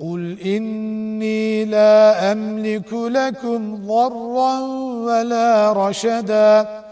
قل إني لا أملك لكم ضرا ولا رشدا